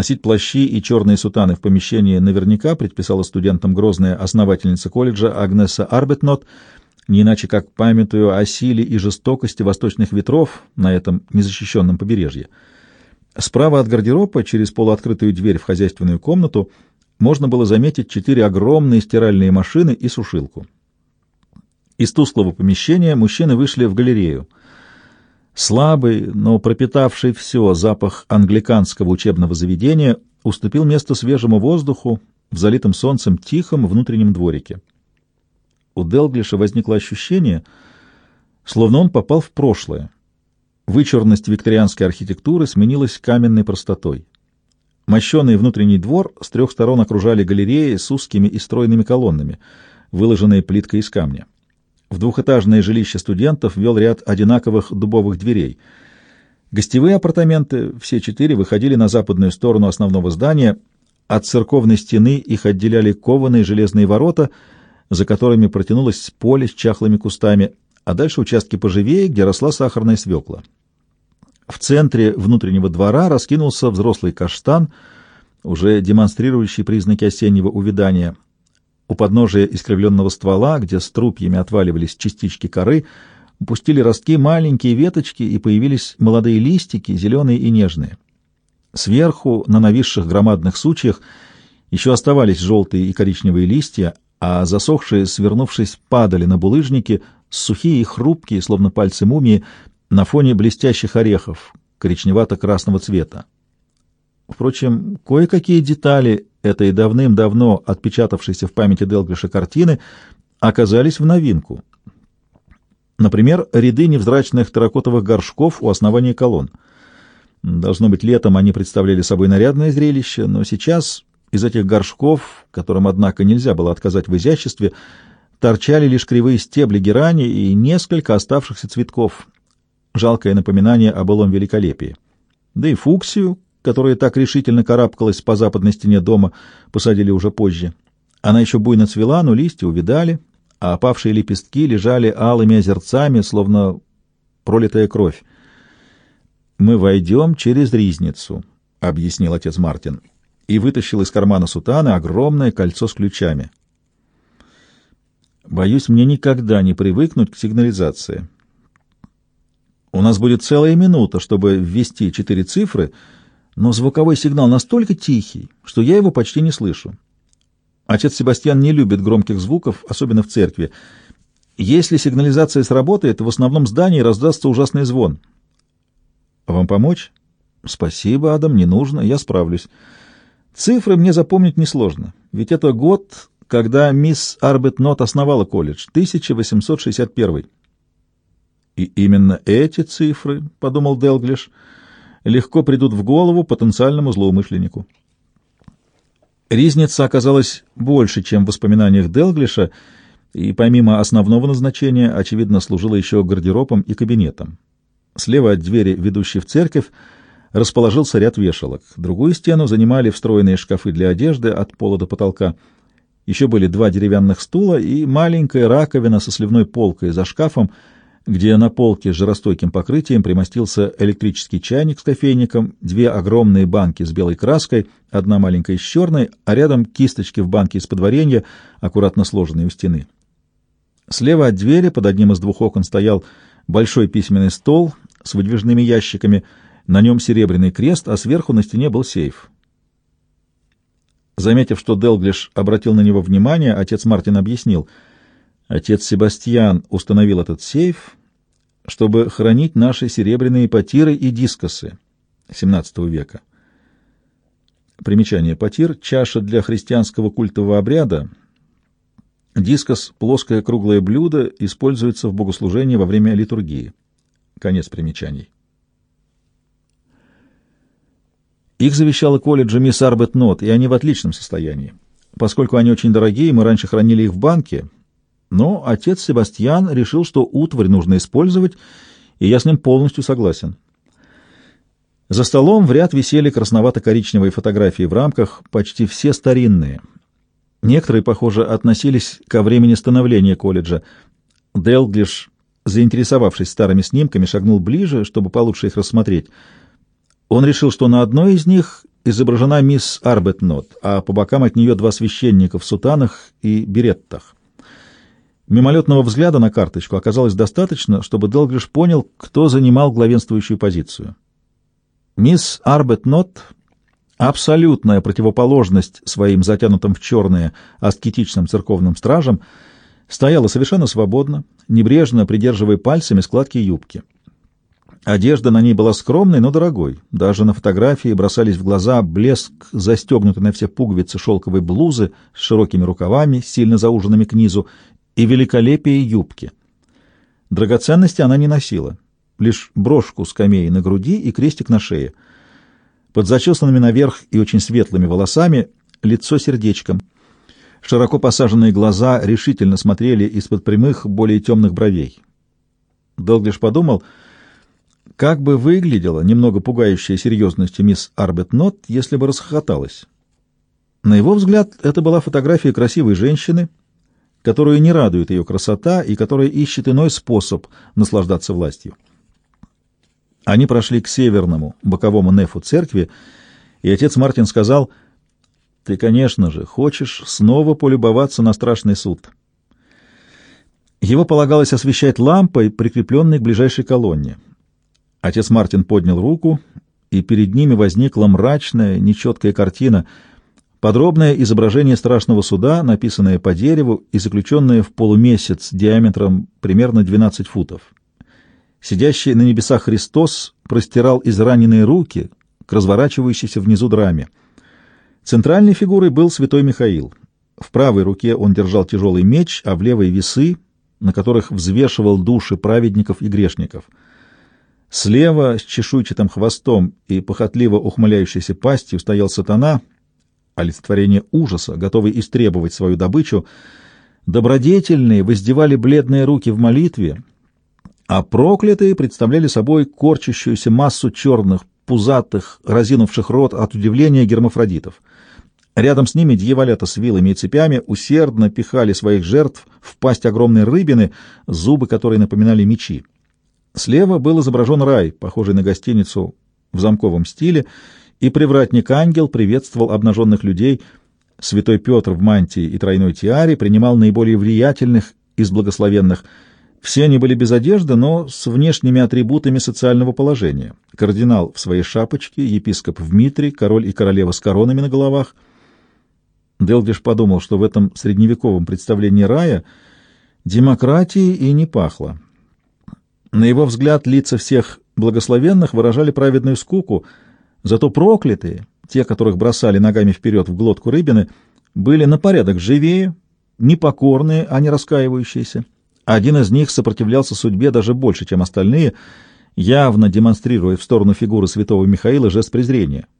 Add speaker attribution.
Speaker 1: Носить плащи и черные сутаны в помещении наверняка предписала студентам грозная основательница колледжа Агнеса Арбетнот, не иначе как памятую о силе и жестокости восточных ветров на этом незащищенном побережье. Справа от гардероба, через полуоткрытую дверь в хозяйственную комнату, можно было заметить четыре огромные стиральные машины и сушилку. Из тусклого помещения мужчины вышли в галерею — Слабый, но пропитавший все запах англиканского учебного заведения уступил место свежему воздуху в залитом солнцем тихом внутреннем дворике. У Делглиша возникло ощущение, словно он попал в прошлое. Вычурность викторианской архитектуры сменилась каменной простотой. Мощенный внутренний двор с трех сторон окружали галереи с узкими и стройными колоннами, выложенные плиткой из камня. В двухэтажное жилище студентов вел ряд одинаковых дубовых дверей. Гостевые апартаменты, все четыре, выходили на западную сторону основного здания. От церковной стены их отделяли кованые железные ворота, за которыми протянулось поле с чахлыми кустами, а дальше участки поживее, где росла сахарная свекла. В центре внутреннего двора раскинулся взрослый каштан, уже демонстрирующий признаки осеннего увядания — у подножия искривленного ствола, где струпьями отваливались частички коры, упустили ростки маленькие веточки, и появились молодые листики, зеленые и нежные. Сверху, на нависших громадных сучьях, еще оставались желтые и коричневые листья, а засохшие, свернувшись, падали на булыжники, сухие и хрупкие, словно пальцы мумии, на фоне блестящих орехов, коричневато-красного цвета. Впрочем, кое-какие детали этой давным-давно отпечатавшейся в памяти Делглиша картины оказались в новинку. Например, ряды невзрачных терракотовых горшков у основания колонн. Должно быть, летом они представляли собой нарядное зрелище, но сейчас из этих горшков, которым, однако, нельзя было отказать в изяществе, торчали лишь кривые стебли герани и несколько оставшихся цветков. Жалкое напоминание о былом великолепии. Да и фуксию, которая так решительно карабкалась по западной стене дома, посадили уже позже. Она еще буйно цвела, но листья увидали, а опавшие лепестки лежали алыми озерцами, словно пролитая кровь. «Мы войдем через ризницу», — объяснил отец Мартин, и вытащил из кармана сутаны огромное кольцо с ключами. «Боюсь, мне никогда не привыкнуть к сигнализации. У нас будет целая минута, чтобы ввести четыре цифры — но звуковой сигнал настолько тихий, что я его почти не слышу. Отец Себастьян не любит громких звуков, особенно в церкви. Если сигнализация сработает, в основном здании раздастся ужасный звон. Вам помочь? Спасибо, Адам, не нужно, я справлюсь. Цифры мне запомнить несложно, ведь это год, когда мисс Арбетнот основала колледж, 1861. И именно эти цифры, — подумал Делглиш, — легко придут в голову потенциальному злоумышленнику. Ризница оказалась больше, чем в воспоминаниях Делглиша, и помимо основного назначения, очевидно, служила еще гардеробом и кабинетом. Слева от двери, ведущей в церковь, расположился ряд вешалок. Другую стену занимали встроенные шкафы для одежды от пола до потолка. Еще были два деревянных стула и маленькая раковина со сливной полкой за шкафом — где на полке с жиростойким покрытием примостился электрический чайник с кофейником, две огромные банки с белой краской, одна маленькая с черной, а рядом кисточки в банке из-под варенья, аккуратно сложенные у стены. Слева от двери под одним из двух окон стоял большой письменный стол с выдвижными ящиками, на нем серебряный крест, а сверху на стене был сейф. Заметив, что Делглиш обратил на него внимание, отец Мартин объяснил — Отец Себастьян установил этот сейф, чтобы хранить наши серебряные потиры и дискосы XVII века. Примечание. Потир — чаша для христианского культового обряда. Дискос — плоское круглое блюдо, используется в богослужении во время литургии. Конец примечаний. Их завещала колледжа мисс Арбет Нот, и они в отличном состоянии. Поскольку они очень дорогие, мы раньше хранили их в банке — но отец Себастьян решил, что утварь нужно использовать, и я с ним полностью согласен. За столом в ряд висели красновато-коричневые фотографии в рамках, почти все старинные. Некоторые, похоже, относились ко времени становления колледжа. Делглиш, заинтересовавшись старыми снимками, шагнул ближе, чтобы получше их рассмотреть. Он решил, что на одной из них изображена мисс Арбетнот, а по бокам от нее два священника в сутанах и береттах. Мимолетного взгляда на карточку оказалось достаточно, чтобы Делглиш понял, кто занимал главенствующую позицию. Мисс Арбетнот — абсолютная противоположность своим затянутым в черные аскетичным церковным стражам — стояла совершенно свободно, небрежно придерживая пальцами складки юбки. Одежда на ней была скромной, но дорогой. Даже на фотографии бросались в глаза блеск застегнутой на все пуговицы шелковой блузы с широкими рукавами, сильно зауженными к низу, и великолепие юбки. Драгоценности она не носила, лишь брошку с камеей на груди и крестик на шее. Под зачесанными наверх и очень светлыми волосами лицо сердечком — Широко посаженные глаза решительно смотрели из-под прямых, более темных бровей. Долглиш подумал, как бы выглядела немного пугающая серьезностью мисс Арбетнот, если бы расхохоталась. На его взгляд, это была фотография красивой женщины, которую не радует ее красота и которая ищет иной способ наслаждаться властью. Они прошли к северному, боковому нефу церкви, и отец Мартин сказал — ты, конечно же, хочешь снова полюбоваться на страшный суд. Его полагалось освещать лампой, прикрепленной к ближайшей колонне. Отец Мартин поднял руку, и перед ними возникла мрачная, нечеткая картина, подробное изображение страшного суда, написанное по дереву и заключенное в полумесяц диаметром примерно 12 футов. Сидящий на небесах Христос простирал израненные руки к разворачивающейся внизу драме. Центральной фигурой был святой Михаил. В правой руке он держал тяжелый меч, а в левой — весы, на которых взвешивал души праведников и грешников. Слева, с чешуйчатым хвостом и похотливо ухмыляющейся пастью, стоял сатана, олицетворение ужаса, готовый истребовать свою добычу. Добродетельные воздевали бледные руки в молитве, а проклятые представляли собой корчащуюся массу черных, пузатых, разинувших рот от удивления гермафродитов. Рядом с ними дьяволята с вилами и цепями усердно пихали своих жертв в пасть огромной рыбины, зубы которой напоминали мечи. Слева был изображен рай, похожий на гостиницу в замковом стиле, и привратник-ангел приветствовал обнаженных людей. Святой Петр в мантии и тройной тиаре принимал наиболее влиятельных из благословенных – все они были без одежды, но с внешними атрибутами социального положения. Кардинал в своей шапочке, епископ в митре, король и королева с коронами на головах. Делдиш подумал, что в этом средневековом представлении рая демократии и не пахло. На его взгляд, лица всех благословенных выражали праведную скуку, зато проклятые, те, которых бросали ногами вперед в глотку рыбины, были на порядок живее, непокорные, а не раскаивающиеся. Один из них сопротивлялся судьбе даже больше, чем остальные, явно демонстрируя в сторону фигуры святого Михаила жест презрения —